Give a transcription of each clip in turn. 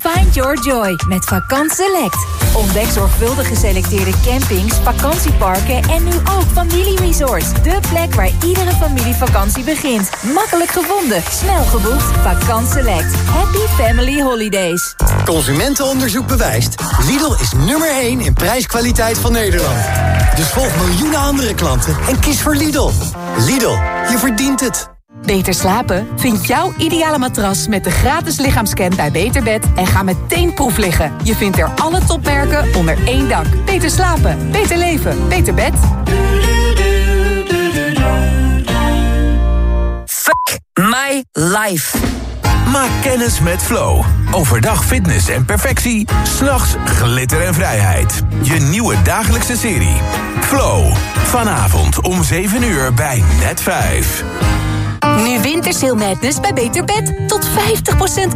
Find your joy met Vakant Select. Ontdek zorgvuldig geselecteerde campings, vakantieparken en nu ook familieresorts. De plek waar iedere familievakantie begint. Makkelijk gevonden, snel geboekt. Vakant Select. Happy Family Holidays. Consumentenonderzoek bewijst. Lidl is nummer 1 in prijskwaliteit van Nederland. Dus volg miljoenen andere klanten en kies voor Lidl. Lidl, je verdient het. Beter slapen? Vind jouw ideale matras met de gratis lichaamscan bij Beterbed en ga meteen proef liggen. Je vindt er alle topmerken onder één dak. Beter slapen, beter leven, beter bed. Fuck my life. Maak kennis met Flow. Overdag fitness en perfectie. S'nachts glitter en vrijheid. Je nieuwe dagelijkse serie. Flow. Vanavond om 7 uur bij Net 5. Nu Wintersale Madness bij Beter Bed. Tot 50%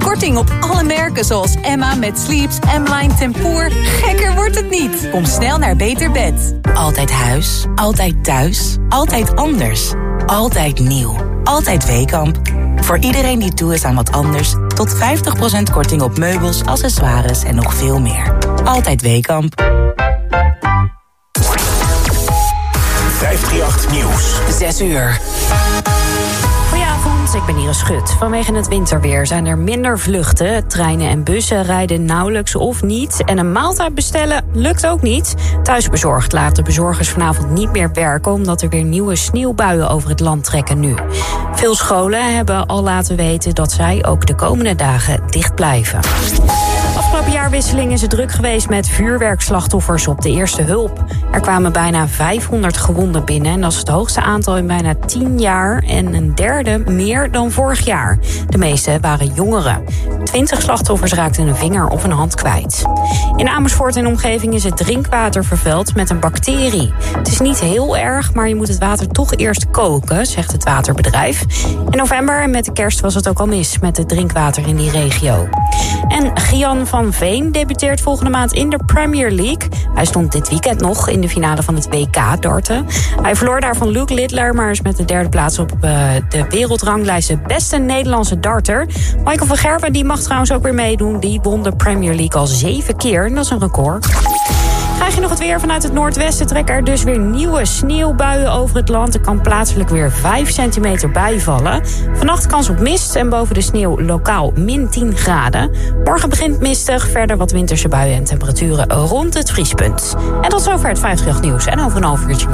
korting op alle merken zoals Emma met Sleeps, M-Line Tempoor. Gekker wordt het niet. Kom snel naar Beter Bed. Altijd huis, altijd thuis, altijd anders. Altijd nieuw, altijd Weekamp. Voor iedereen die toe is aan wat anders... tot 50% korting op meubels, accessoires en nog veel meer. Altijd Weekamp. 538 Nieuws. 6 uur. Ik ben Iris Schut. Vanwege het winterweer zijn er minder vluchten. Treinen en bussen rijden nauwelijks of niet. En een maaltijd bestellen lukt ook niet. Thuisbezorgd laten bezorgers vanavond niet meer werken... omdat er weer nieuwe sneeuwbuien over het land trekken nu. Veel scholen hebben al laten weten dat zij ook de komende dagen dicht blijven. Jaarwisseling is het druk geweest met vuurwerkslachtoffers op de eerste hulp. Er kwamen bijna 500 gewonden binnen en dat is het hoogste aantal in bijna 10 jaar en een derde meer dan vorig jaar. De meeste waren jongeren. 20 slachtoffers raakten een vinger of een hand kwijt. In Amersfoort en omgeving is het drinkwater vervuild met een bacterie. Het is niet heel erg, maar je moet het water toch eerst koken, zegt het waterbedrijf. In november en met de kerst was het ook al mis met het drinkwater in die regio. En Gian van Veen debuteert volgende maand in de Premier League. Hij stond dit weekend nog in de finale van het WK darten. Hij verloor daar van Luke Littler, maar is met de derde plaats op uh, de wereldranglijst de beste Nederlandse darter. Michael van Gerwen die mag trouwens ook weer meedoen. Die won de Premier League al zeven keer. En dat is een record. Krijg je nog het weer vanuit het noordwesten, trekken er dus weer nieuwe sneeuwbuien over het land. Er kan plaatselijk weer 5 centimeter bijvallen. Vannacht kans op mist en boven de sneeuw lokaal min 10 graden. Morgen begint mistig, verder wat winterse buien en temperaturen rond het vriespunt. En tot zover het 50 nieuws en over een half uurtje.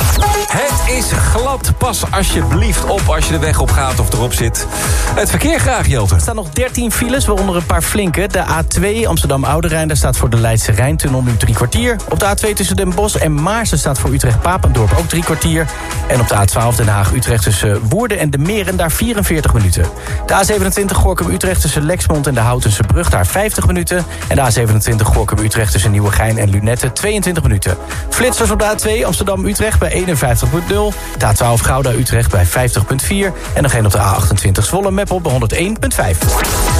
Het is glad. Pas alsjeblieft op als je de weg op gaat of erop zit. Het verkeer graag, Jelte. Er staan nog 13 files, waaronder een paar flinke. De A2 Amsterdam-Oude Rijn, daar staat voor de Leidse Rijntunnel nu drie kwartier. Op de A2 tussen Den Bosch en Maarsen staat voor Utrecht-Papendorp ook drie kwartier. En op de A12 Den Haag-Utrecht tussen Woerden en de Meren daar 44 minuten. De A27 Gorkum-Utrecht tussen Lexmond en de Houtense Brug daar 50 minuten. En de A27 Gorkum-Utrecht tussen Nieuwegein en Lunette 22 minuten. Flitsers op de A2 Amsterdam-Utrecht bij 51.0. De A12 Gouda-Utrecht bij 50.4. En nog één op de A28 Zwolle-Meppel bij 101.5.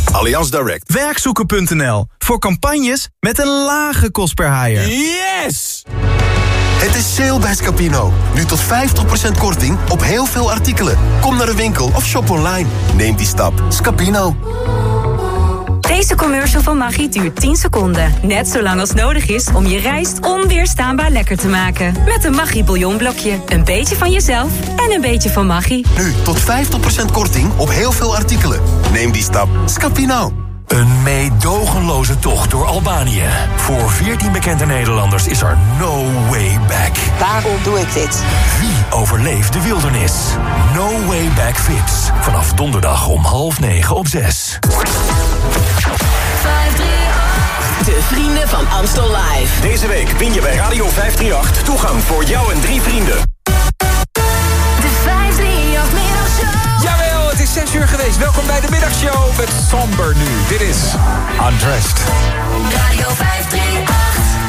Allianz Direct. Werkzoeken.nl, voor campagnes met een lage kost per haaier. Yes! Het is sale bij Scapino. Nu tot 50% korting op heel veel artikelen. Kom naar de winkel of shop online. Neem die stap. Scapino. Deze commercial van Maggi duurt 10 seconden. Net zo lang als nodig is om je rijst onweerstaanbaar lekker te maken. Met een Maggi bouillonblokje. Een beetje van jezelf en een beetje van Maggi. Nu tot 50% korting op heel veel artikelen. Neem die stap. Scapino. Een meedogenloze tocht door Albanië. Voor 14 bekende Nederlanders is er no way back. Waarom doe ik dit? Wie overleeft de wildernis? No way back fits. Vanaf donderdag om half negen op zes. De vrienden van Amstel Live. Deze week win je bij Radio 538 toegang voor jou en drie vrienden. De 538 Middagshow. Jawel, het is 6 uur geweest. Welkom bij de Middagshow met Somber nu. Dit is Undressed. Radio 538.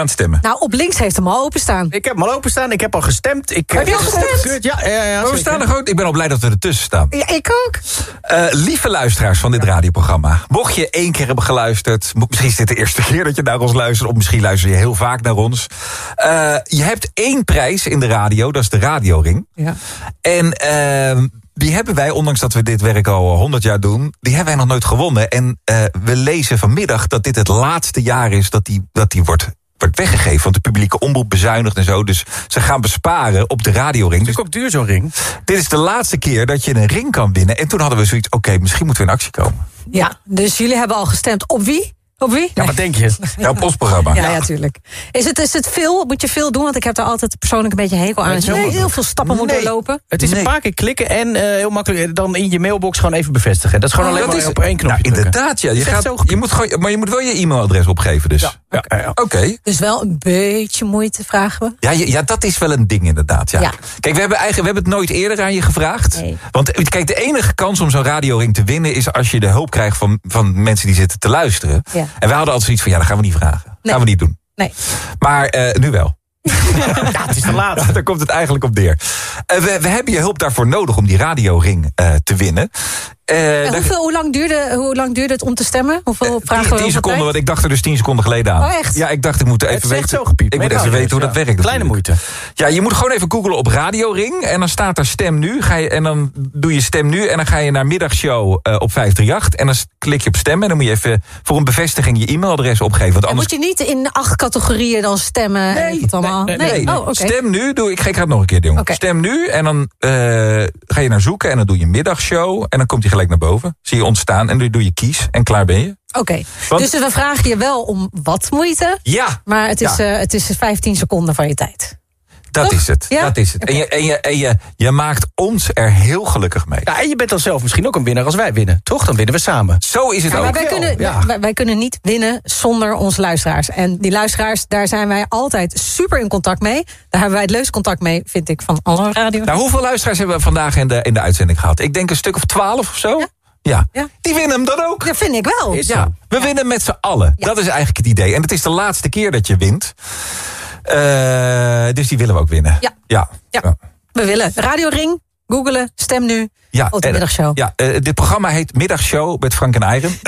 Aan het stemmen. Nou, op links heeft hem al openstaan. Ik heb hem al openstaan, ik heb al gestemd. Ik, Heb je al ik- gestemd? Ja, ja, ja. Maar we staan er gewoon, ik ben al blij dat we ertussen staan. Ja, ik ook. Eh, lieve luisteraars van dit radioprogramma. Mocht je één keer hebben geluisterd... misschien is dit de eerste keer dat je naar ons luistert... of misschien luister je heel vaak naar ons. Eh, je hebt één prijs in de radio, dat is de radioring. Ja. En ehm, die hebben wij, ondanks dat we dit werk al 100 jaar doen... die hebben wij nog nooit gewonnen. En eh, we lezen vanmiddag dat dit het laatste jaar is... dat die, dat die wordt, wordt weggegeven. Want de publieke omroep bezuinigt en zo. Dus ze gaan besparen op de radioring. Dus is ook duur zo'n ring. Dit is de laatste keer dat je een ring kan winnen. En toen hadden we zoiets, oké, misschien moeten we in actie komen. Ja, dus jullie hebben al gestemd op wie? Op wie? Ja, wat denk je? Ja, op ons programma. Ja, ja, tuurlijk. Is het, is het veel? Moet je veel doen? Want ik heb daar altijd persoonlijk een beetje hekel aan. Nee, heel, veel stappen moet Nee. doorlopen. Het is een paar keer klikken en eh, heel makkelijk dan in je mailbox gewoon even bevestigen. Dat is gewoon Oh, alleen maar is- op één knopje Nou, inderdaad, ja. Je gaat, zo je moet gewoon, maar je moet wel je e-mailadres opgeven dus. Ja, Oké. Dus wel een beetje moeite vragen we. Ja, ja, dat is wel een ding inderdaad. Ja. Ja. Kijk, we hebben, eigen, we hebben het nooit eerder aan je gevraagd. Want eh, kijk, de enige kans om zo'n radioring te winnen... is als je de hulp krijgt van, van mensen die zitten te luisteren. Ja. En wij hadden altijd zoiets van, ja, dat gaan we niet vragen. Nee. Gaan we niet doen. Nee. Maar eh, nu wel. Ja, het is te laat. Ja, daar komt het eigenlijk op neer. Eh, we, we hebben je hulp daarvoor nodig om die radioring eh, te winnen. Eh, En hoeveel, hoe, lang duurde, hoe lang duurde het om te stemmen? Hoeveel vragen we 10 over seconden, want ik dacht er dus 10 seconden geleden aan. Oh, echt? Ja, ik dacht ik moet even Het is echt weten. zo gepiept. Ik moet even weten hoe dat werkt. Kleine natuurlijk. moeite. Ja, je moet gewoon even googlen op radioring en dan staat daar stem nu. Ga je, en dan doe je stem nu en dan ga je naar middagshow eh, op 538 en dan klik je op stemmen en dan moet je even voor een bevestiging je e-mailadres opgeven. Want En anders moet je niet in acht categorieën dan stemmen? en het allemaal? Nee, nee, nee. Oh, oké. Stem nu. Doe, ik, ga- ik ga het nog een keer doen. Stem nu en dan eh, ga je naar zoeken en dan doe je middagshow en dan komt hij gelijk naar boven. Zie je ontstaan en dan doe je kies en klaar ben je. Oké, dus we vragen je wel om wat moeite. Ja. Maar het is, Ja. eh, het is 15 seconden van je tijd. Dat Toch? is het. Ja? Dat is het. En, je, en, je, en je, je maakt ons er heel gelukkig mee. Ja, en je bent dan zelf misschien ook een winnaar als wij winnen. Toch? Dan winnen we samen. Zo is het Ja, ook. maar wij kunnen, ja. wij, wij kunnen niet winnen zonder onze luisteraars. En die luisteraars, daar zijn wij altijd super in contact mee. Daar hebben wij het leukste contact mee, vind ik, van alle radio. Nou, hoeveel luisteraars hebben we vandaag in de, in de uitzending gehad? Ik denk een stuk of twaalf of zo. Ja. Ja. Die winnen hem dan ook. Dat vind ik wel. Ja, we winnen met z'n allen. Dat is eigenlijk het idee. En het is de laatste keer dat je wint. Eh, dus die willen we ook winnen. Ja. Ja. Ja. We willen Radio Ring, googelen, stem nu. Ja, op de en- middagshow. Ja, eh, dit programma heet Middagshow met Frank en Eigen.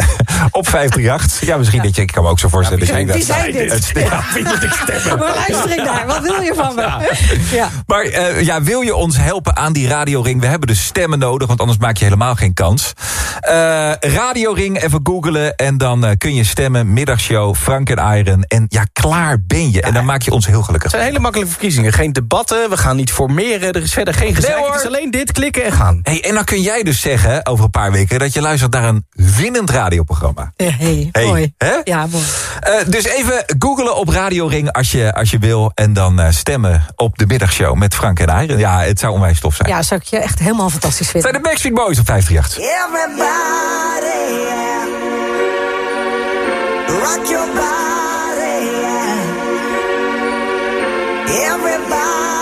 op 538. Ja, misschien dat je, ik kan me ook zo voorstellen. wie dat denkt, wie dat- zijn dit? het- ja, wie moet ik stemmen? Waar luister ik naar? Wat wil je van me? Ja. Maar eh, ja, wil je ons helpen aan die radioring? We hebben dus stemmen nodig, want anders maak je helemaal geen kans. Eh radioring, even googelen en dan eh, kun je stemmen. Middagshow, Frank en Iron. En ja, klaar ben je. En dan maak je ons heel gelukkig. Het zijn hele makkelijke verkiezingen. Geen debatten, we gaan niet formeren. Er is verder geen gezeik. hoor. het is alleen dit, klikken en gaan. Hey, en dan kun jij dus zeggen, over een paar weken... dat je luistert naar een winnend radioprogramma. Hey, Hey, mooi. hè? Ja, mooi. Eh, dus even googelen op Radioring als je, als je wil. En dan eh, stemmen op de middagshow met Frank en Iron. Ja, het zou onwijs tof zijn. Ja, zou ik je echt helemaal fantastisch Het vinden. zijn de Backstreet Boys op 538. Everybody, yeah. Rock your body, yeah. Everybody,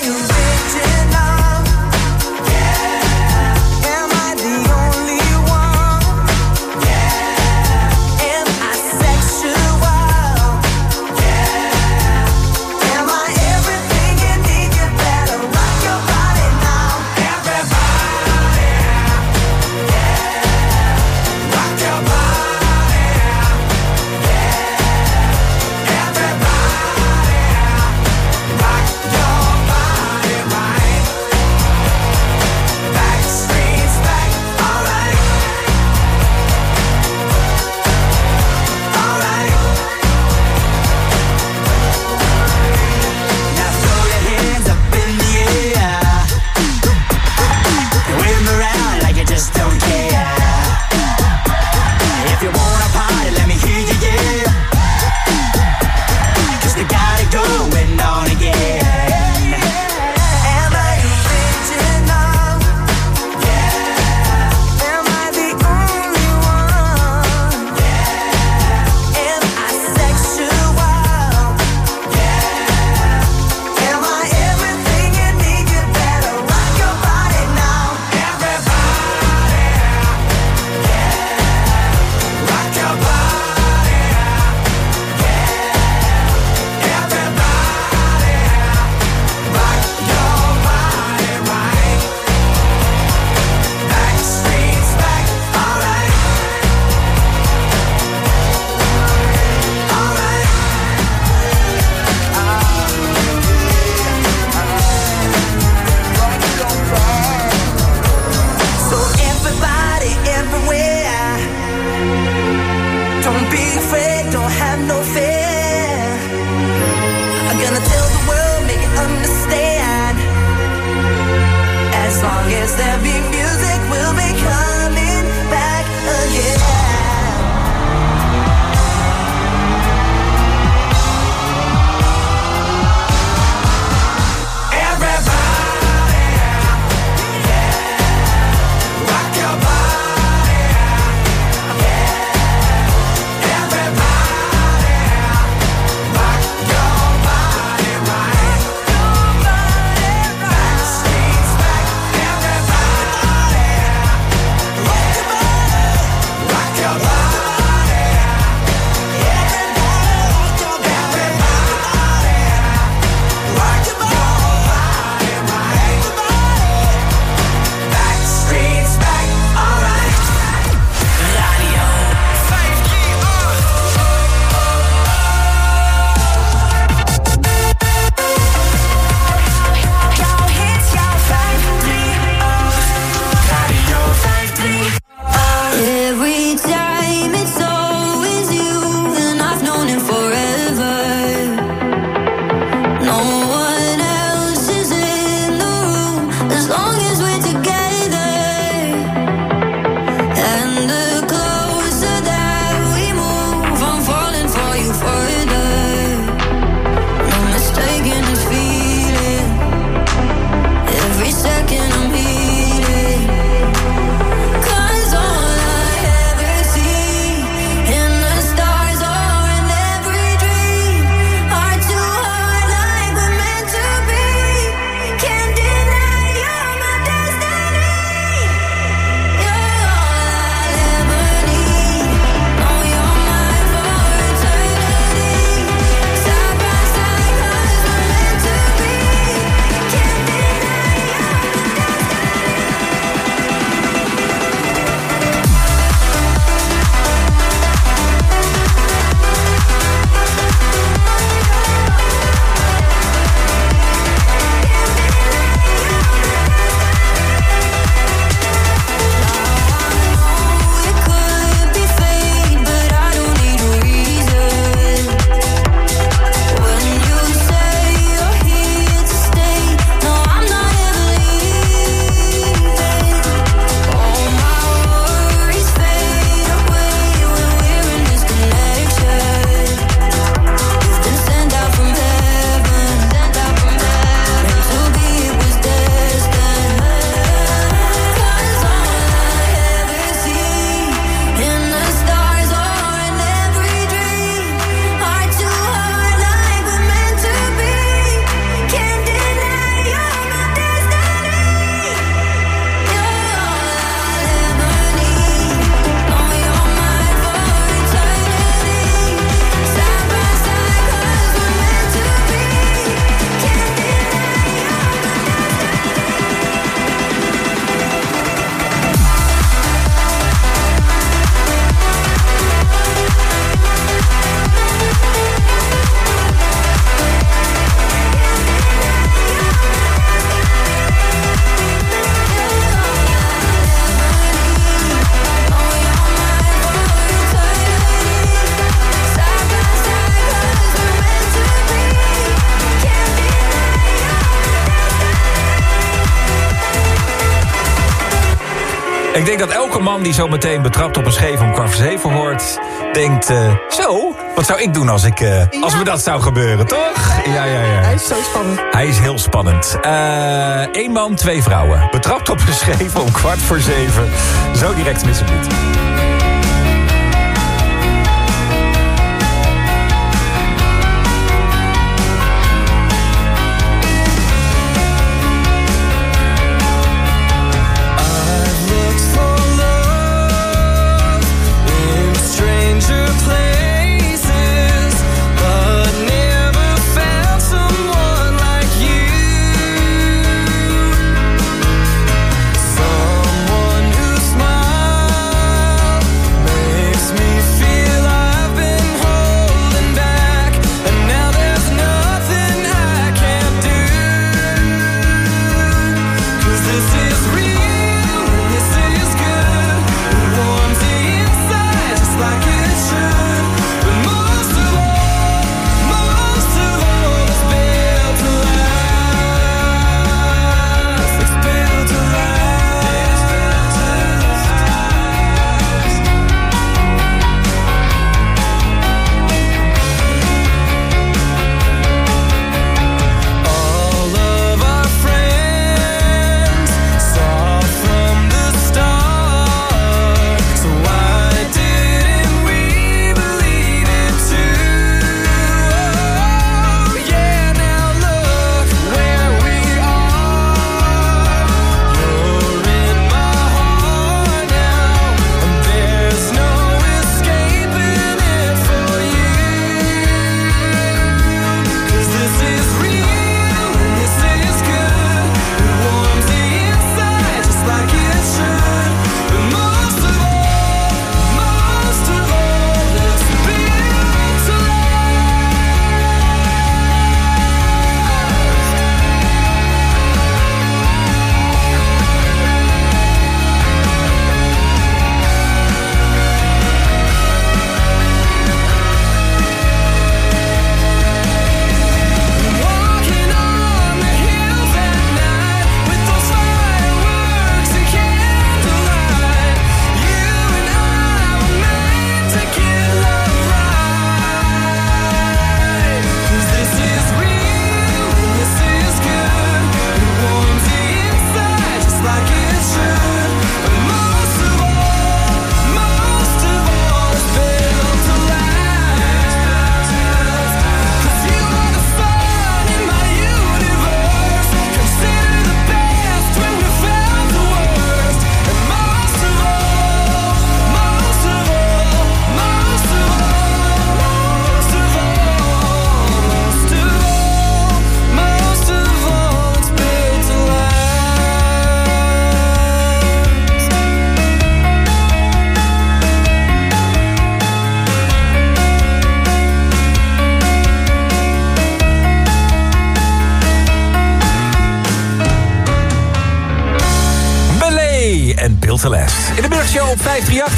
afraid, don't have no fear. I'm gonna tell the world, make it understand. As long as there be Ik denk dat elke man die zo meteen betrapt op een scheef om kwart voor zeven hoort... denkt, eh, zo, wat zou ik doen als, ik, eh, als me dat zou gebeuren, toch? Ja, ja, ja. Hij is zo spannend. Hij is heel spannend. Eh, Eén man, twee vrouwen. Betrapt op een scheef om kwart voor zeven. Zo direct missen niet.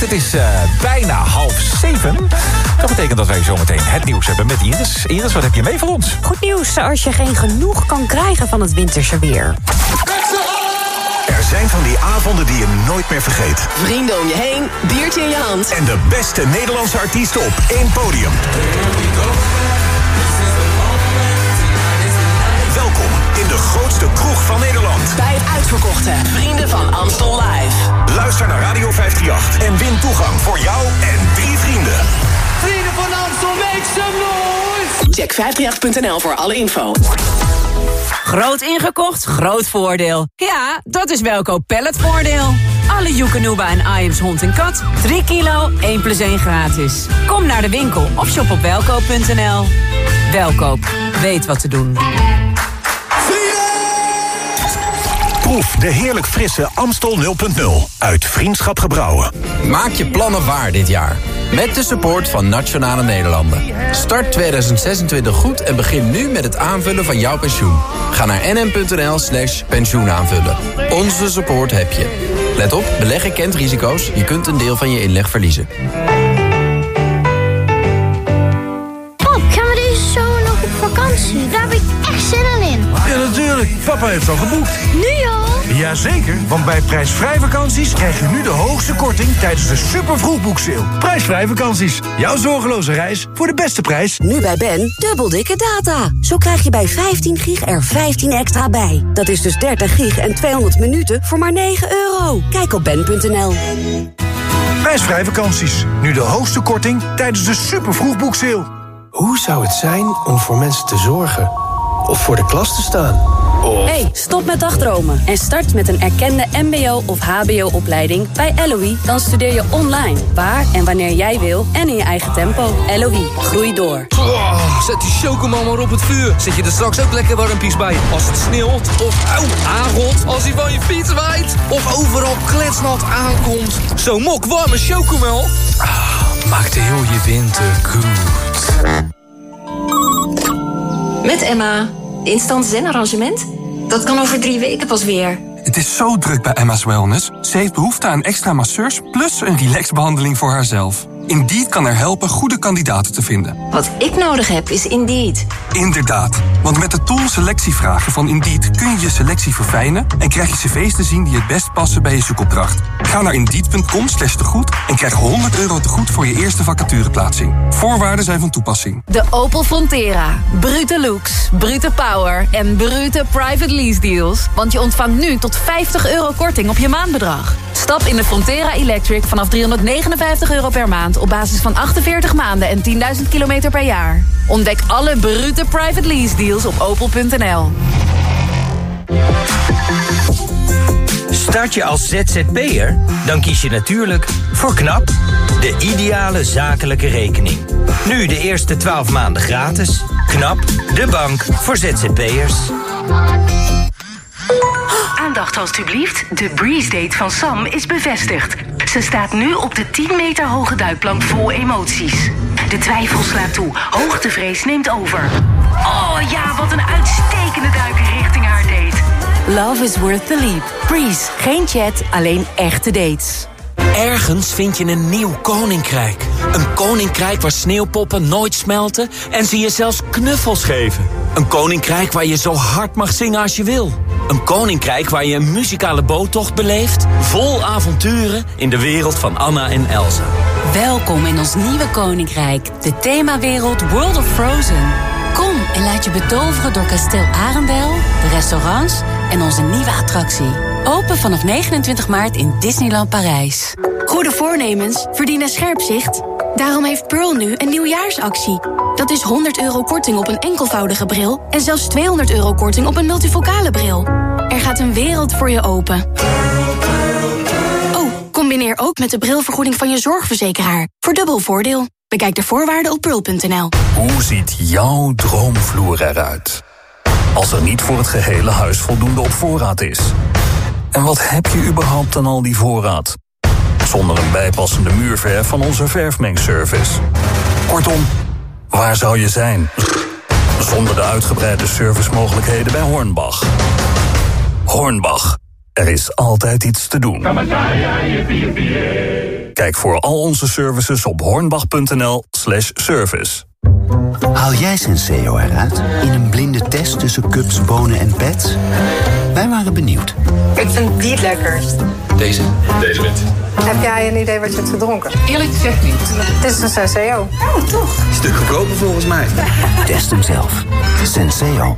Het is eh, bijna half zeven. Dat betekent dat wij zometeen het nieuws hebben met Iris. Iris, wat heb je mee voor ons? Goed nieuws als je geen genoeg kan krijgen van het winterse weer. Er zijn van die avonden die je nooit meer vergeet. Vrienden om je heen, biertje in je hand. En de beste Nederlandse artiesten op één podium. In de grootste kroeg van Nederland. Bij het uitverkochte Vrienden van Amstel Live. Luister naar Radio 538 en win toegang voor jou en drie vrienden. Vrienden van Amstel, make some noise! Check 538.nl voor alle info. Groot ingekocht, groot voordeel. Ja, dat is Welkoop Palletvoordeel. Alle Joekanuba en Iams hond en kat. 3 kilo, 1 plus 1 gratis. Kom naar de winkel of shop op welkoop.nl. Welkoop, weet wat te doen. Proef de heerlijk frisse Amstel 0.0 uit Vriendschap Gebrouwen. Maak je plannen waar dit jaar. Met de support van Nationale Nederlanden. Start 2026 goed en begin nu met het aanvullen van jouw pensioen. Ga naar nm.nl slash pensioenaanvullen. Onze support heb je. Let op, beleggen kent risico's. Je kunt een deel van je inleg verliezen. Pap, gaan we deze zomer nog op vakantie? Daar Papa heeft al geboekt. Nu al? Jazeker, want bij prijsvrij vakanties krijg je nu de hoogste korting tijdens de super vroegboekseil. Prijsvrij vakanties. Jouw zorgeloze reis voor de beste prijs. Nu bij Ben, dubbel dikke data. Zo krijg je bij 15 gig er 15 extra bij. Dat is dus 30 gig en 200 minuten voor maar 9 euro. Kijk op ben.nl. Prijsvrij vakanties. Nu de hoogste korting tijdens de super vroegboekseil. Hoe zou het zijn om voor mensen te zorgen? Of voor de klas te staan? Of... Hey, stop met dagdromen en start met een erkende mbo- of hbo-opleiding bij LOE. Dan studeer je online, waar en wanneer jij wil en in je eigen tempo. LOE, groei door. Oh, zet die chocomel maar op het vuur. Zet je er straks ook lekker warmpies bij. Als het sneeuwt of auw, aangot. Als hij van je fiets waait. Of overal kletsnat aankomt. Zo'n mok warme chocomel. Ah, maakt heel je winter goed. Met Emma. Instant zen-arrangement? Dat kan over drie weken pas weer. Het is zo druk bij Emma's Wellness. Ze heeft behoefte aan extra masseurs plus een relaxbehandeling voor haarzelf. Indeed kan er helpen goede kandidaten te vinden. Wat ik nodig heb is Indeed. Inderdaad, want met de tool selectievragen van Indeed kun je je selectie verfijnen en krijg je cv's te zien die het best passen bij je zoekopdracht. Ga naar indeed.com slash tegoed en krijg 100 euro tegoed voor je eerste vacatureplaatsing. Voorwaarden zijn van toepassing. De Opel Frontera. Brute looks, brute power en brute private lease deals. Want je ontvangt nu tot 50 euro korting op je maandbedrag. Stap in de Frontera Electric vanaf 359 euro per maand... op basis van 48 maanden en 10.000 kilometer per jaar. Ontdek alle brute private lease deals op opel.nl. Start je als ZZP'er? Dan kies je natuurlijk voor KNAP, de ideale zakelijke rekening. Nu de eerste 12 maanden gratis. KNAP, de bank voor ZZP'ers. Aandacht alstublieft. De Breeze Date van Sam is bevestigd. Ze staat nu op de 10 meter hoge duikplank vol emoties. De twijfel slaat toe. Hoogtevrees neemt over. Oh ja, wat een uitstekende duiker richting haar date. Love is worth the leap. Breeze. Geen chat, alleen echte dates. Ergens vind je een nieuw koninkrijk. Een koninkrijk waar sneeuwpoppen nooit smelten en ze je zelfs knuffels geven. Een koninkrijk waar je zo hard mag zingen als je wil. Een koninkrijk waar je een muzikale boottocht beleeft... vol avonturen in de wereld van Anna en Elsa. Welkom in ons nieuwe koninkrijk. De themawereld World of Frozen. Kom en laat je betoveren door kasteel Arendel, de restaurants en onze nieuwe attractie. Open vanaf 29 maart in Disneyland Parijs. Goede voornemens verdienen scherp zicht. Daarom heeft Pearl nu een nieuwjaarsactie. Dat is 100 euro korting op een enkelvoudige bril... en zelfs 200 euro korting op een multifocale bril. Er gaat een wereld voor je open. Oh, combineer ook met de brilvergoeding van je zorgverzekeraar. Voor dubbel voordeel. Bekijk de voorwaarden op pearl.nl. Hoe ziet jouw droomvloer eruit? Als er niet voor het gehele huis voldoende op voorraad is. En wat heb je überhaupt aan al die voorraad? Zonder een bijpassende muurverf van onze verfmengservice. Kortom, waar zou je zijn? Zonder de uitgebreide servicemogelijkheden bij Hornbach. Hornbach, Er is altijd iets te doen. Kijk voor al onze services op hornbach.nl slash service. Haal jij Senseo eruit in een blinde test tussen cups, bonen en pets? Wij waren benieuwd. Ik vind die het lekkerst. Deze? Deze wit. Heb jij een idee wat je hebt gedronken? Eerlijk gezegd niet. Het is een Senseo. Oh, toch? Stuk goedkoper volgens mij. Test hem zelf. Senseo.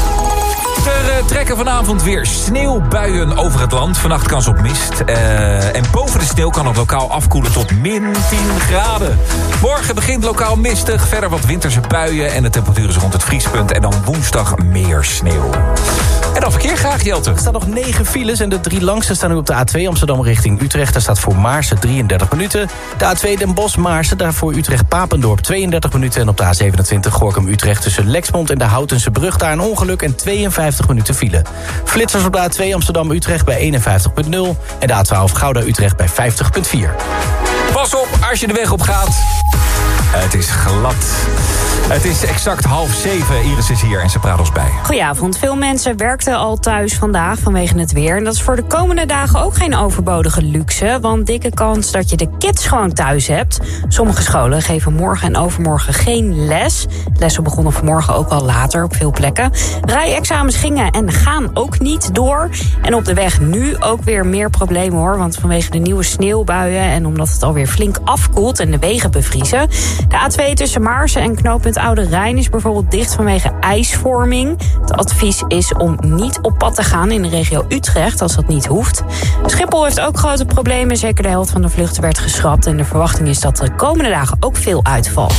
Er trekken vanavond weer sneeuwbuien over het land. Vannacht kans op mist. Eh, en boven de sneeuw kan het lokaal afkoelen tot min 10 graden. Morgen begint lokaal mistig. Verder wat winterse buien. En de temperatuur is rond het vriespunt. En dan woensdag meer sneeuw. En dan verkeer graag, Jelte. Er staan nog 9 files en de drie langste staan nu op de A2 Amsterdam richting Utrecht. Daar staat voor Maarsen 33 minuten. De A2 Den Bosch Maarsen, daarvoor Utrecht Papendorp 32 minuten. En op de A27 Gorkum Utrecht tussen Lexmond en de Houtense Brug... daar een ongeluk en 52 minuten file. Flitsers op de A2 Amsterdam Utrecht bij 51.0 en de A12 Gouda Utrecht bij 50.4. Pas op als je de weg op gaat. Het is glad. Het is exact half zeven. Iris is hier en ze praat ons bij. Goedenavond. Veel mensen werkten al thuis vandaag vanwege het weer. En dat is voor de komende dagen ook geen overbodige luxe. Want dikke kans dat je de kids gewoon thuis hebt. Sommige scholen geven morgen en overmorgen geen les. Lessen begonnen vanmorgen ook al later op veel plekken. Rijexamens gingen en gaan ook niet door. En op de weg nu ook weer meer problemen hoor. Want vanwege de nieuwe sneeuwbuien en omdat het alweer flink afkoelt en de wegen bevriezen. De A2 tussen Maarsen en knooppunt Oude Rijn is bijvoorbeeld dicht vanwege ijsvorming. Het advies is om niet op pad te gaan in de regio Utrecht als dat niet hoeft. Schiphol heeft ook grote problemen. Zeker de helft van de vluchten werd geschrapt. En de verwachting is dat de komende dagen ook veel uitvalt.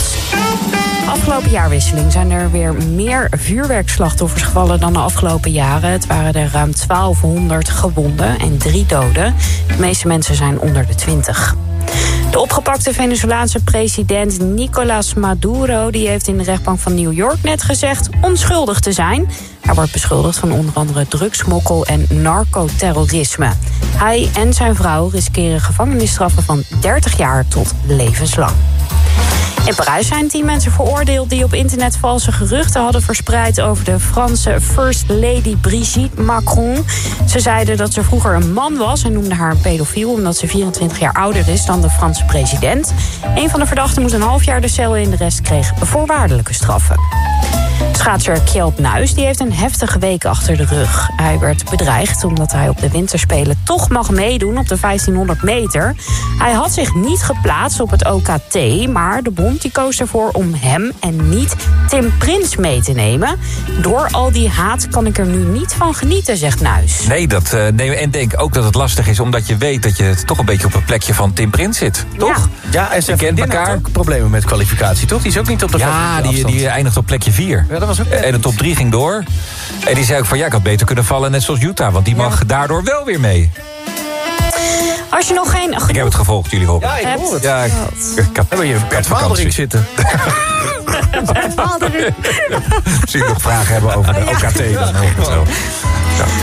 Afgelopen jaarwisseling zijn er weer meer vuurwerkslachtoffers gevallen dan de afgelopen jaren. Het waren er ruim 1200 gewonden en drie doden. De meeste mensen zijn onder de 20. De opgepakte Venezolaanse president Nicolas Maduro... die heeft in de rechtbank van New York net gezegd onschuldig te zijn. Hij wordt beschuldigd van onder andere drugsmokkel en narcoterrorisme. Hij en zijn vrouw riskeren gevangenisstraffen van 30 jaar tot levenslang. In Parijs zijn tien mensen veroordeeld die op internet valse geruchten hadden verspreid over de Franse First Lady Brigitte Macron. Ze zeiden dat ze vroeger een man was en noemden haar een pedofiel omdat ze 24 jaar ouder is dan de Franse president. Een van de verdachten moet een half jaar de cel in, de rest kreeg voorwaardelijke straffen. Schaatser Kjeld Nuis die heeft een heftige week achter de rug. Hij werd bedreigd omdat hij op de winterspelen toch mag meedoen op de 1500 meter. Hij had zich niet geplaatst op het OKT, maar de bond die koos ervoor om hem en niet Tim Prins mee te nemen. Door al die haat kan ik er nu niet van genieten, zegt Nuis. Nee, dat, eh, nee, en denk ook dat het lastig is... omdat je weet dat je toch een beetje op een plekje van Tim Prins zit. Toch? Ja, en Je kent elkaar. ook problemen met kwalificatie, toch? Die is ook niet op de Ja, die, die eindigt op plekje 4. Ja, dat was ook En de top 3 ging door. En die zei ook van ja, ik had beter kunnen vallen net zoals Utah. Want die mag daardoor wel weer mee. Als je nog geen... Ik heb het gevolgd, jullie horen. Ja, ik hoor het. Ja, ik, ik had, Hebben je ik had Bert vakantie. Waalderink zitten? Misschien nog vragen hebben over de OKT. Dan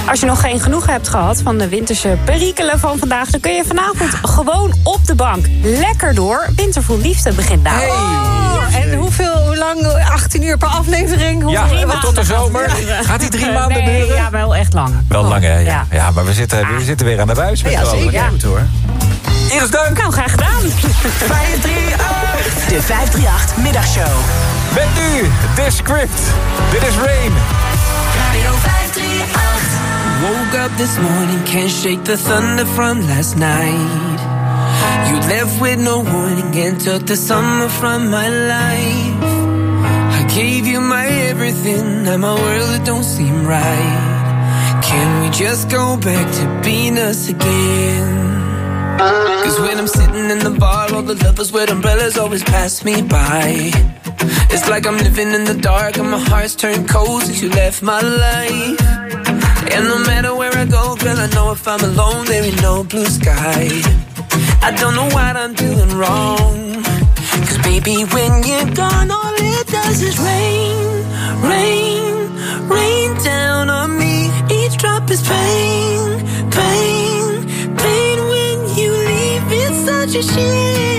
Als je nog geen genoeg hebt gehad van de winterse perikelen van vandaag... dan kun je vanavond gewoon op de bank lekker door. Winter vol liefde begint daar. Oh, en hoeveel, hoe lang? 18 uur per aflevering? Hoe, Ja, drie tot de zomer. gaat Gaat die drie maanden nee, duren? Ja, wel echt lang. Wel lang, hè? Ja, Ja. ja maar we zitten, we zitten weer aan de buis. met Ja, zeker. Goed hoor. Iris Dank. Nou, graag gedaan. 538. De 538 Middagshow. Met nu The Script. Dit is Rain. Radio 538. Woke up this morning, can't shake the thunder from last night. You left with no warning and took the summer from my life. I gave you my everything, now my world it don't seem right. Can we just go back to being us again? Cause when I'm sitting in the bar, all the lovers with umbrellas always pass me by. It's like I'm living in the dark and my heart's turned cold since you left my life. And no matter where I go, girl, I know if I'm alone, there ain't no blue sky. I don't know what I'm doing wrong. Cause baby, when you're gone, all it does is rain, rain, rain down on me. Each drop is pain, pain, pain. When you leave, it's such a shame.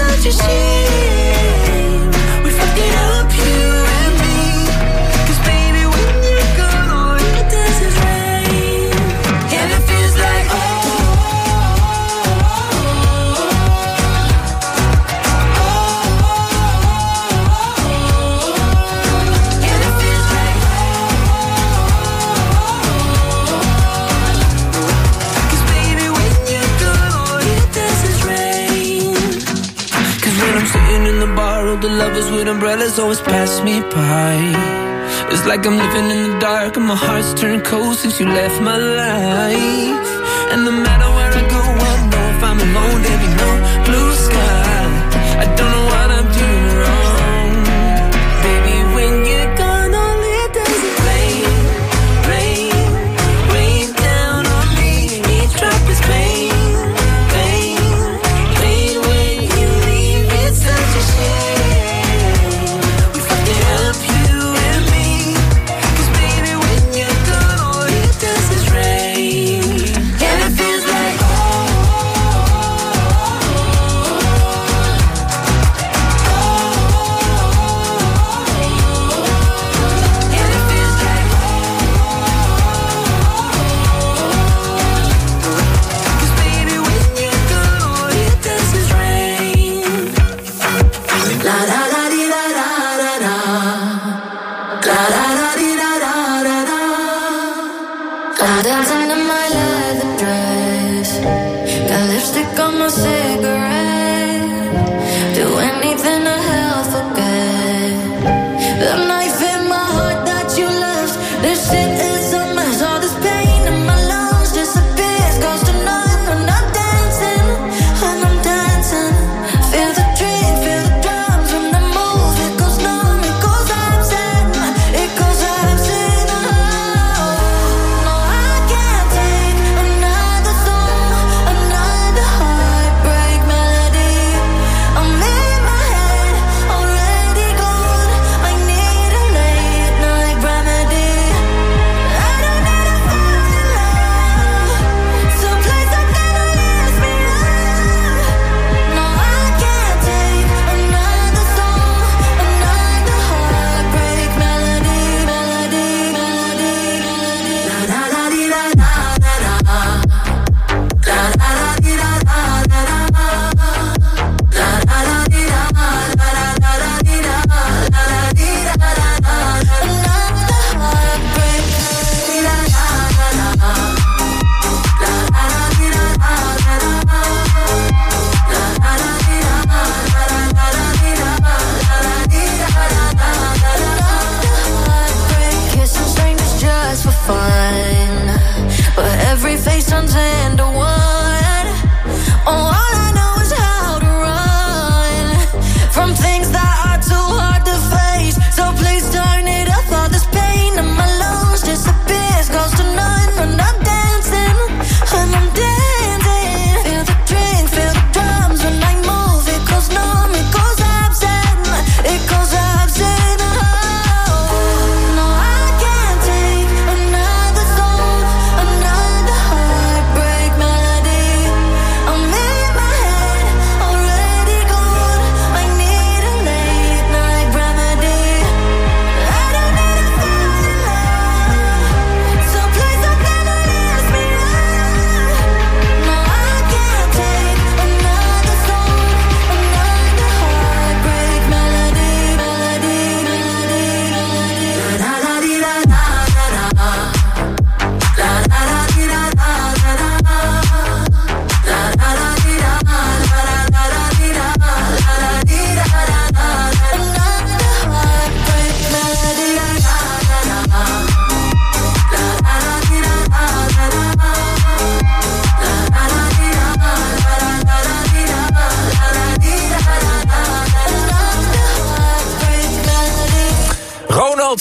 Such a shame. We fucked it up, you with umbrellas always pass me by. It's like I'm living in the dark and my heart's turned cold since you left my life. And no matter where I go, I know if I'm alone, there'll be no blue sky.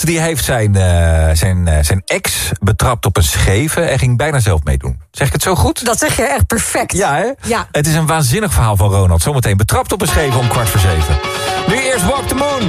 die heeft zijn, eh, zijn, eh, zijn ex betrapt op een scheve en ging bijna zelf meedoen. Zeg ik het zo goed? Dat zeg je echt perfect. Ja, hè? Ja. Het is een waanzinnig verhaal van Ronald. Zometeen betrapt op een scheve om kwart voor zeven. Nu eerst Walk the Moon.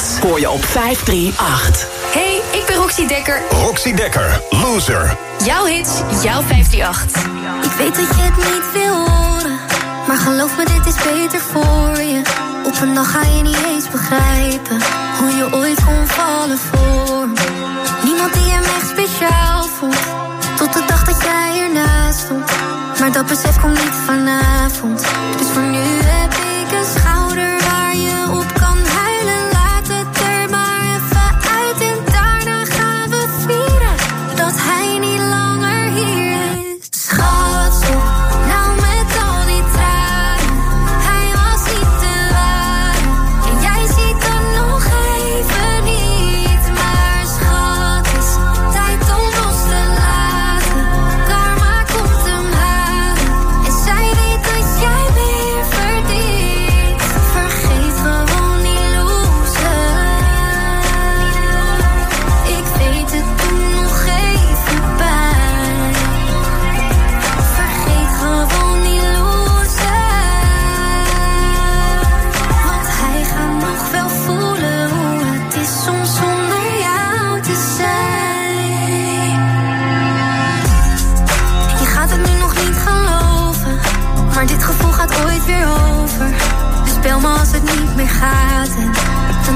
Voor je op 538. Hey, ik ben Roxy Dekker. Roxy Dekker, loser. Jouw hits, jouw 538. Ik weet dat je het niet wil horen. Maar geloof me, dit is beter voor je. Op een dag ga je niet eens begrijpen. Hoe je ooit kon vallen voor Niemand die hem echt speciaal voelt. Tot de dag dat jij ernaast stond. Maar dat besef komt niet vanavond. Dus voor nu heb ik een schouder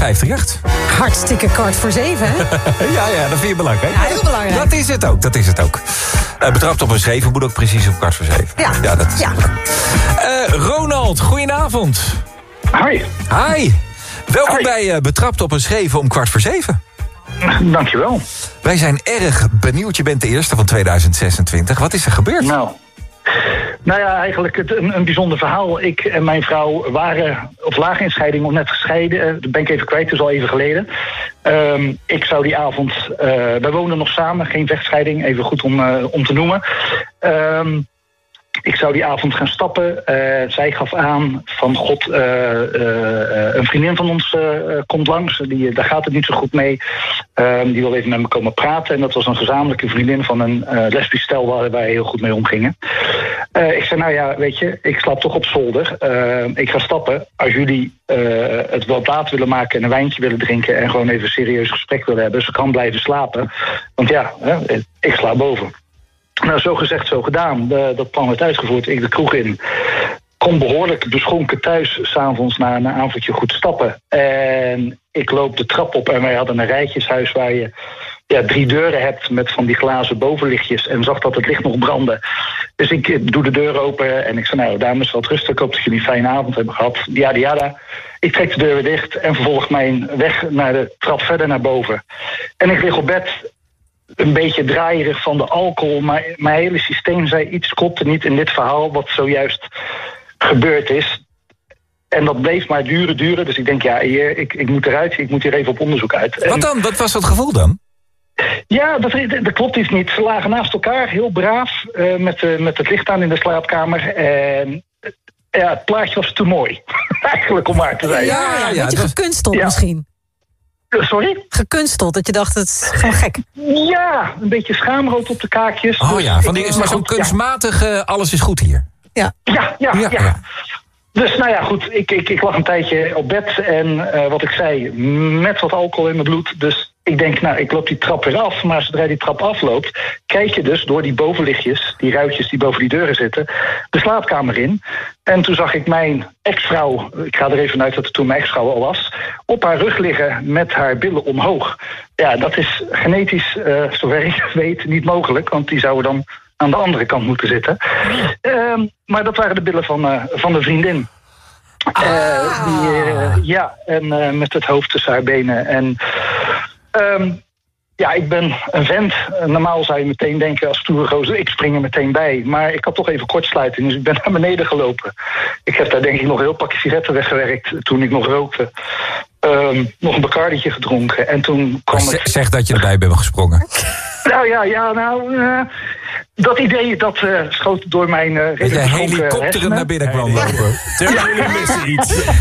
538. Hartstikke kwart voor zeven, hè? ja, ja, dat vind je belangrijk. Ja, heel belangrijk. Dat is het ook, dat is het ook. Eh, betrapt op een schreven moet ook precies op kwart voor zeven. Ja. dat is Ja. Eh, Ronald, goedenavond. Hi. Hi. Welkom bij eh, Betrapt op een schreven om kwart voor zeven. Dankjewel. Wij zijn erg benieuwd. Je bent de eerste van 2026. Wat is er gebeurd? Nou, nou ja, eigenlijk het, een, een bijzonder verhaal. Ik en mijn vrouw waren of lagen in of net gescheiden. Eh, Dat ben ik even kwijt, dus al even geleden. Ehm, ik zou die avond... eh wij wonen nog samen, geen vechtscheiding. Even goed om, eh, om te noemen. Ehm, ik zou die avond gaan stappen. Eh, zij gaf aan van god, eh, eh, een vriendin van ons komt langs. Die, daar gaat het niet zo goed mee. Ehm, die wil even met me komen praten. En dat was een gezamenlijke vriendin van een lesbisch stel waar wij heel goed mee omgingen. Ik zei, nou ja, weet je, ik slaap toch op zolder. Eh, ik ga stappen. Als jullie het wat laat willen maken en een wijntje willen drinken... en gewoon even serieus gesprek willen hebben... ze kan blijven slapen. Want ja, ik slaap boven. Nou, zo gezegd, zo gedaan. Dat plan werd uitgevoerd. Ik de kroeg in. Kom behoorlijk beschonken thuis, s'avonds na een avondje goed stappen. En ik loop de trap op en wij hadden een rijtjeshuis waar je ja, drie deuren hebt met van die glazen bovenlichtjes. En zag dat het licht nog brandde. Dus ik eh, doe de deur open en ik zei, nou dames, wat rustig. Ik hoop dat jullie een fijne avond hebben gehad. Ja, ja, ja. Ik trek de deur weer dicht en vervolg mijn weg naar de trap verder naar boven. En ik lig op bed een beetje draaierig van de alcohol. Maar mijn hele systeem zei iets klopte niet in dit verhaal wat zojuist gebeurd is. En dat bleef maar duren, duren. Dus ik denk, ja, hier, ik, ik moet eruit. Ik moet hier even op onderzoek uit. Wat dan? Wat was dat gevoel dan? ja, dat, dat klopt iets niet. Ze lagen naast elkaar, heel braaf, eh, met, eh, met het licht aan in de slaapkamer. En eh, ja, het plaatje was te mooi. Eigenlijk om waar te zijn. Ja, een beetje gekunsteld Ja. misschien. Eh, Sorry? Gekunsteld, dat je dacht, het is gewoon gek. Ja, een beetje schaamrood op de kaakjes. Oh Dus ja, van die is maar zo'n kunstmatig, eh, alles is goed hier. Ja. Ja, ja, Ja, ja. ja. Dus nou ja, goed, ik, ik, ik lag een tijdje op bed en eh, wat ik zei, met wat alcohol in mijn bloed. Dus ik denk, nou, ik loop die trap weer af. Maar zodra die trap afloopt, kijk je dus door die bovenlichtjes, die ruitjes die boven die deuren zitten, de slaapkamer in. En toen zag ik mijn ex-vrouw, ik ga er even vanuit dat het toen mijn ex-vrouw al was, op haar rug liggen met haar billen omhoog. Ja, dat is genetisch, eh zover ik weet, niet mogelijk, want die zouden dan aan de andere kant moeten zitten. Ehm, maar dat waren de billen van, eh, van de vriendin. Eh, die, eh, ja, en met het hoofd tussen haar benen. En ehm, ja, ik ben een vent. Normaal zou je meteen denken als stoere gozer, ik spring er meteen bij. Maar ik had toch even kortsluiting, dus ik ben naar beneden gelopen. Ik heb daar denk ik nog een heel pakje sigaretten weggewerkt toen ik nog rookte. Ehm, nog een bacardietje gedronken. En toen kwam zeg, zeg dat je erbij bent gesprongen. Nou ja, ja nou, eh, dat idee dat eh, schoot door mijn uh, Dat je helikopteren naar binnen kwam lopen.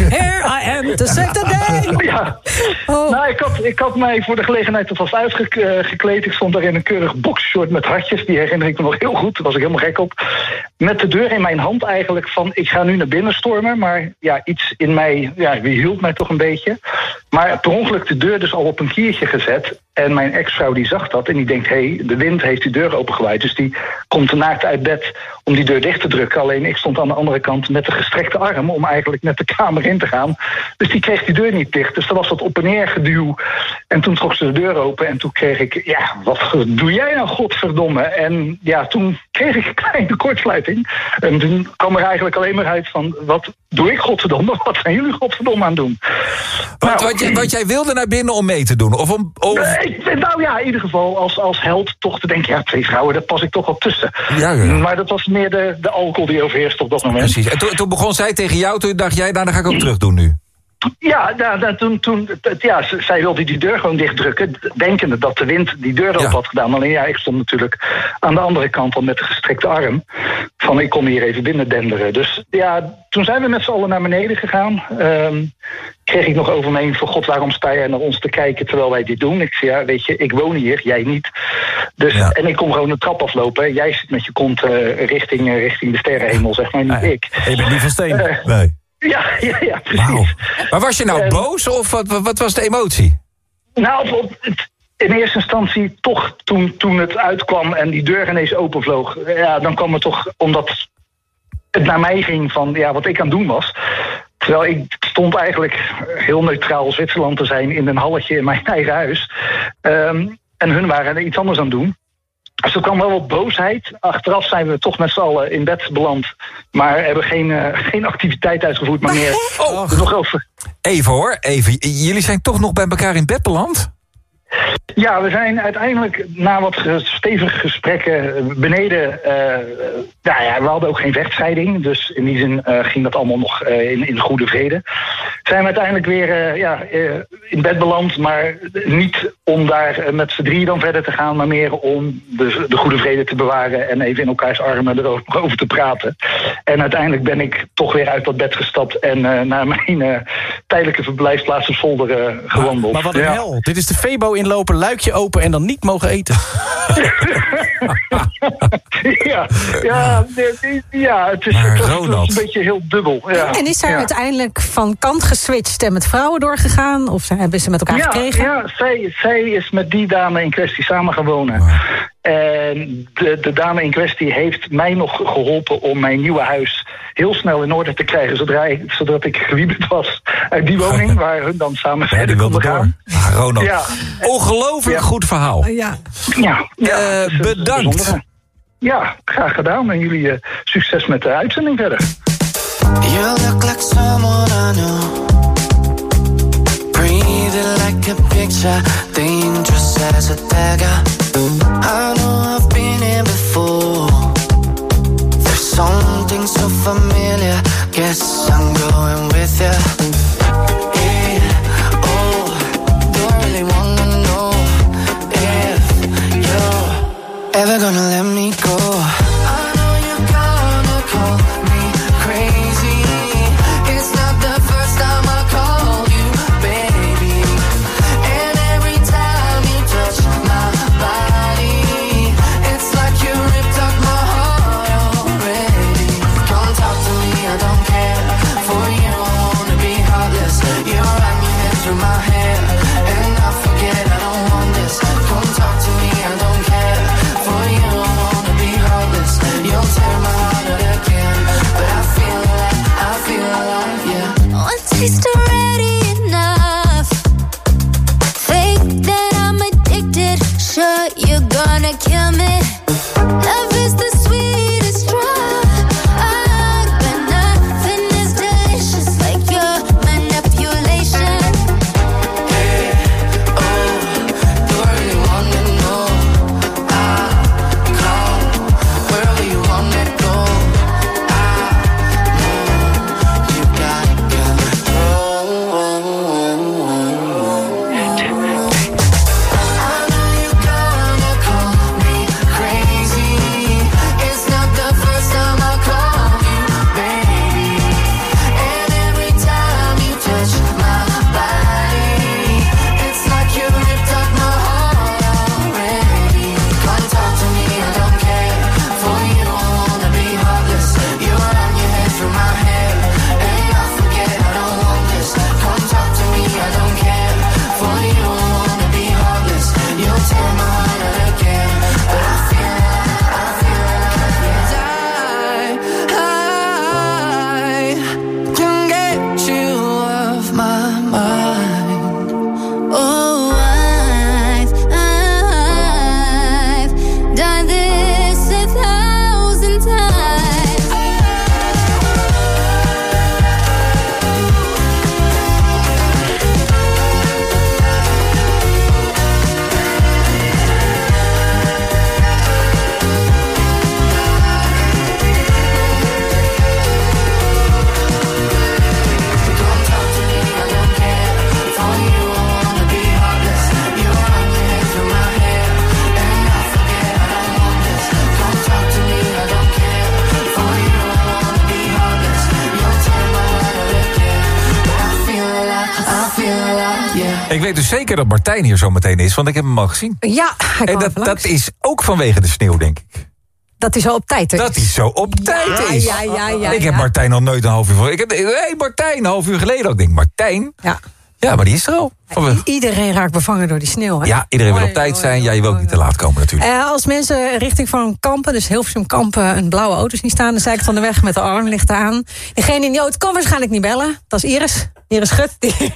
Here I am to save the day. Ja. Nou, ik had, ik had mij voor de gelegenheid alvast uitgekleed. Ik stond daar in een keurig boxshort met hartjes. Die herinner ik me nog heel goed. Daar was ik helemaal gek op. Met de deur in mijn hand eigenlijk van... ik ga nu naar binnen stormen. Maar ja, iets in mij ja, hield mij toch een beetje. Maar per ongeluk de deur dus al op een kiertje gezet. En mijn ex-vrouw die zag dat en die denkt... hé, hey, de wind heeft die deur opengewaaid. Dus die komt naakt uit bed om die deur dicht te drukken. Alleen ik stond aan de andere kant met de gestrekte arm... om eigenlijk net de kamer in te gaan. Dus die kreeg die deur niet dicht. Dus er was dat op en neer geduw. En toen trok ze de deur open en toen kreeg ik... ja, wat doe jij nou, godverdomme? En ja, toen kreeg ik een kleine kortsluiting. En toen kwam er eigenlijk alleen maar uit van... wat doe ik godverdomme, wat zijn jullie godverdomme aan het doen? Want, wat, jij, wat jij wilde naar binnen om mee te doen? Of om. Nee, nou ja, in ieder geval als, als held toch te denken... ja, twee vrouwen, daar pas ik toch wel tussen. Ja, ja. Maar dat was meer de, de alcohol die overheerst op dat moment. Precies. En toen, toen begon zij tegen jou, toen dacht jij, nou, dan ga ik ook terug doen nu. Ja, ja, ja, toen, toen, ja, zij wilde die deur gewoon dichtdrukken, denkende dat de wind die deur erop had gedaan. Alleen ja, ik stond natuurlijk aan de andere kant al met de gestrekte arm. Van ik kom hier even binnen denderen. Dus ja, toen zijn we met z'n allen naar beneden gegaan. Ehm, kreeg ik nog over me heen van god, waarom sta jij naar ons te kijken terwijl wij dit doen? Ik zei, ja, weet je, ik woon hier, jij niet. Dus, En ik kom gewoon de trap aflopen. Jij zit met je kont eh, richting, eh, richting de sterrenhemel, zeg maar, niet ik. Je bent niet van steen. Eh, Nee. Ja, ja, ja, precies. Maar was je nou boos of wat, wat, was de emotie? Nou, op- het- in eerste instantie toch toen, toen het uitkwam en die deur ineens openvloog. Ja, dan kwam het toch omdat het naar mij ging van ja, wat ik aan het doen was. Terwijl ik stond eigenlijk heel neutraal Zwitserland te zijn in een halletje in mijn eigen huis. Ehm, en hun waren iets anders aan het doen. Dus er kwam wel wat boosheid. Achteraf zijn we toch met z'n allen in bed beland. Maar hebben geen, eh, geen activiteit uitgevoerd, maar meer Oh. er nog over. Even hoor, even. J- Jullie zijn toch nog bij elkaar in bed beland? Ja, we zijn uiteindelijk na wat ge- stevige gesprekken eh, beneden. eh, nou ja, we hadden ook geen vechtscheiding. Dus in die zin eh, ging dat allemaal nog in, in goede vrede. Zijn we uiteindelijk weer ja, in bed beland. Maar niet om daar met z'n drie dan verder te gaan. Maar meer om de, de goede vrede te bewaren. En even in elkaars armen erover over te praten. En uiteindelijk ben ik toch weer uit dat bed gestapt. En naar mijn tijdelijke zolder eh, gewandeld. Maar wat een Ja. hel. Dit is de Febo inlopen, luikje open en dan niet mogen eten. ja, ja, het is, Maar het was- het was Ronald. een beetje heel dubbel. Ja. En is zij ja. uiteindelijk van kant geswitcht en met vrouwen doorgegaan? Of hebben ze met elkaar ja, gekregen? Ja, zij, zij is met die dame in kwestie samen gaan wonen. En de, de dame in kwestie heeft mij nog geholpen om mijn nieuwe huis heel snel in orde te krijgen. Zodra ik, zodat ik gewiebeld was uit die woning waar hun dan samen Ja, die verder konden gaan. Ah, Ronald, Ja. ongelooflijk goed verhaal. Ja. Ja, ja, Eh, een bedankt. Ja, graag gedaan. En jullie eh, succes met de uitzending verder. You look like someone I know. A picture, dangerous as a dagger. I weet dus zeker dat Martijn hier zo meteen is, want ik heb hem al gezien. Ja, hij En dat, dat is ook vanwege de sneeuw, denk ik. Dat hij zo op tijd is. Dat hij zo op tijd Ja, is. ja, ja, ja, ik heb. Martijn al nooit een half uur voor. Ik heb, hé hey Martijn, een half uur geleden. ook. Ik denk, Martijn? Ja. Ja, maar die is er al. Van- I- Iedereen raakt bevangen door die sneeuw. Hè? Ja, iedereen wil op tijd zijn. Ja, je wil ook niet te laat komen natuurlijk. Eh, als mensen richting van kampen, dus Hilversum kampen, een blauwe auto zien staan, dan zijkant van de weg met de armlichten aan. Diegene in die auto kan waarschijnlijk niet bellen. Dat is Iris. Iris Gut. Die, die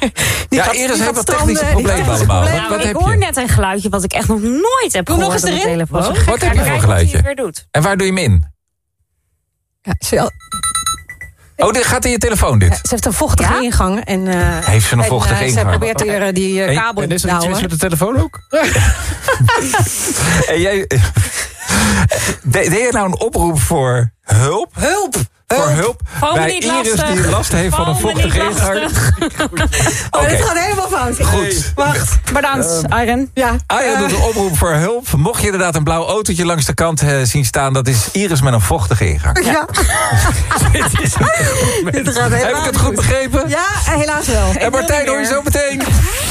Ja, gaat- Iris die heeft wat technische problemen allemaal. problemen. Wat- wat ik heb hoor je? net een geluidje wat ik echt nog nooit heb Doe nog gehoord eens op mijn erin. telefoon. Wat- heb je voor wat hij geluidje? weer doet. En waar doe je hem in? Ja, Oh, dit gaat in je telefoon, dit. ze heeft een vochtige ingang. En, eh, Heeft ze een en, vochtige eh, Ze ingang? probeert weer eh, die eh, Hey, kabel en in is te er iets mis met de telefoon ook? en jij... Deed deed je nou een oproep voor hulp? Hulp! Voor hulp Val me bij niet Iris lastig. die last heeft van een vochtige ingang. Oh, dit gaat helemaal fout. Goed. Wacht. Bedankt, Iron. Ja. Aya doet een oproep voor hulp. Mocht je inderdaad een blauw autootje langs de kant eh, zien staan... dat is Iris met een vochtige ingang. Ja. Dit gaat helemaal Heb ik het goed begrepen? Ja, helaas wel. En Martijn hoor je zo meteen.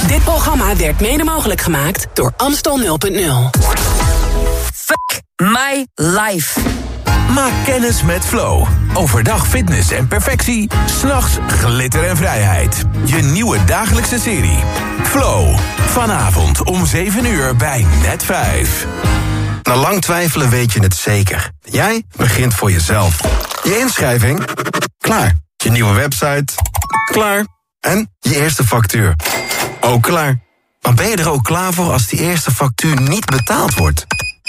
Dit programma werd mede mogelijk gemaakt door Amstel 0.0. Fuck my life. Maak kennis met Flow. Overdag fitness en perfectie. S'nachts glitter en vrijheid. Je nieuwe dagelijkse serie. Flow. Vanavond om 7 uur bij Net 5. Na lang twijfelen weet je het zeker. Jij begint voor jezelf. Je inschrijving? Klaar. Je nieuwe website? Klaar. En je eerste factuur? Ook klaar. Maar ben je er ook klaar voor als die eerste factuur niet betaald wordt?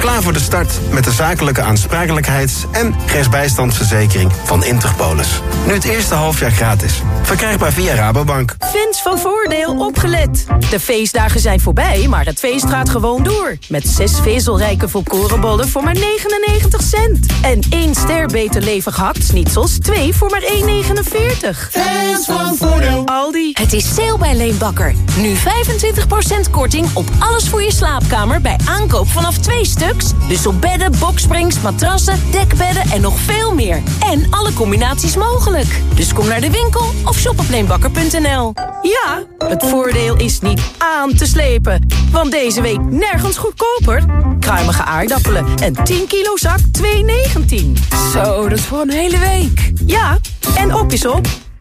Klaar voor de start met de zakelijke aansprakelijkheids- en rechtsbijstandsverzekering van Interpolis. Nu het eerste halfjaar gratis. Verkrijgbaar via Rabobank. Fans van Voordeel opgelet. De feestdagen zijn voorbij, maar het feest gaat gewoon door. Met zes vezelrijke volkorenbollen voor maar 99 cent. En één ster beter levig hakt-snitsels, twee voor maar 1,49. Fans van Voordeel. Aldi. Het is sale bij Leenbakker. Nu 25% korting op alles voor je slaapkamer bij aankoop vanaf twee stuks. Dus op bedden, boksprings, matrassen, dekbedden en nog veel meer. En alle combinaties mogelijk. Dus kom naar de winkel of shop op leenbakker.nl. Ja, het voordeel is niet aan te slepen. Want deze week nergens goedkoper. Kruimige aardappelen en 10 kilo zak 2,19. Zo, dat is voor een hele week. Ja, en op is op.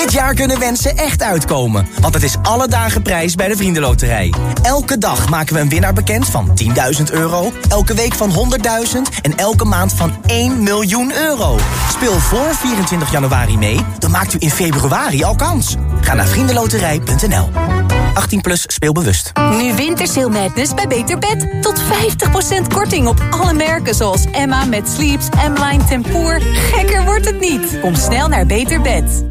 Dit jaar kunnen wensen echt uitkomen, want het is alle dagen prijs bij de Vriendenloterij. Elke dag maken we een winnaar bekend van 10.000 euro, elke week van 100.000 en elke maand van 1 miljoen euro. Speel voor 24 januari mee, dan maakt u in februari al kans. Ga naar vriendenloterij.nl. 18 plus speelbewust. Nu Wintersale Madness bij Beter Bed. Tot 50% korting op alle merken zoals Emma met Sleeps, M-Line Tempoor. Gekker wordt het niet. Kom snel naar Beter Bed.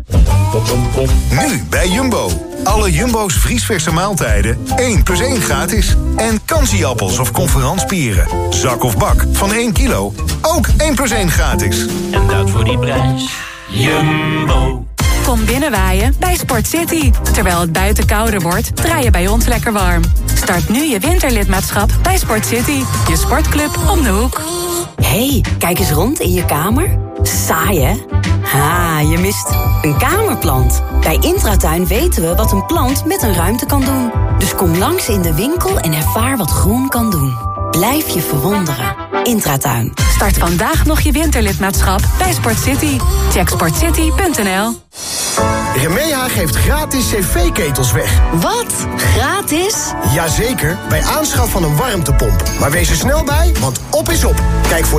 Nu bij Jumbo. Alle Jumbo's vriesverse maaltijden 1 plus 1 gratis. En kansieappels of conferanspieren. Zak of bak van 1 kilo. Ook 1 plus 1 gratis. En dat voor die prijs. Jumbo. Kom binnenwaaien bij Sport City. Terwijl het buiten kouder wordt, draai je bij ons lekker warm. Start nu je winterlidmaatschap bij Sport City. Je sportclub om de hoek. hey, kijk eens rond in je kamer. Saai, hè? Ha, je mist een kamerplant. Bij Intratuin weten we wat een plant met een ruimte kan doen. Dus kom langs in de winkel en ervaar wat groen kan doen. Blijf je verwonderen. Intratuin. Start vandaag nog je winterlidmaatschap bij Sport City. Check sportcity.nl. Remeha geeft gratis cv-ketels weg. Wat? Gratis? Jazeker, bij aanschaf van een warmtepomp. Maar wees er snel bij, want op is op. Kijk voor de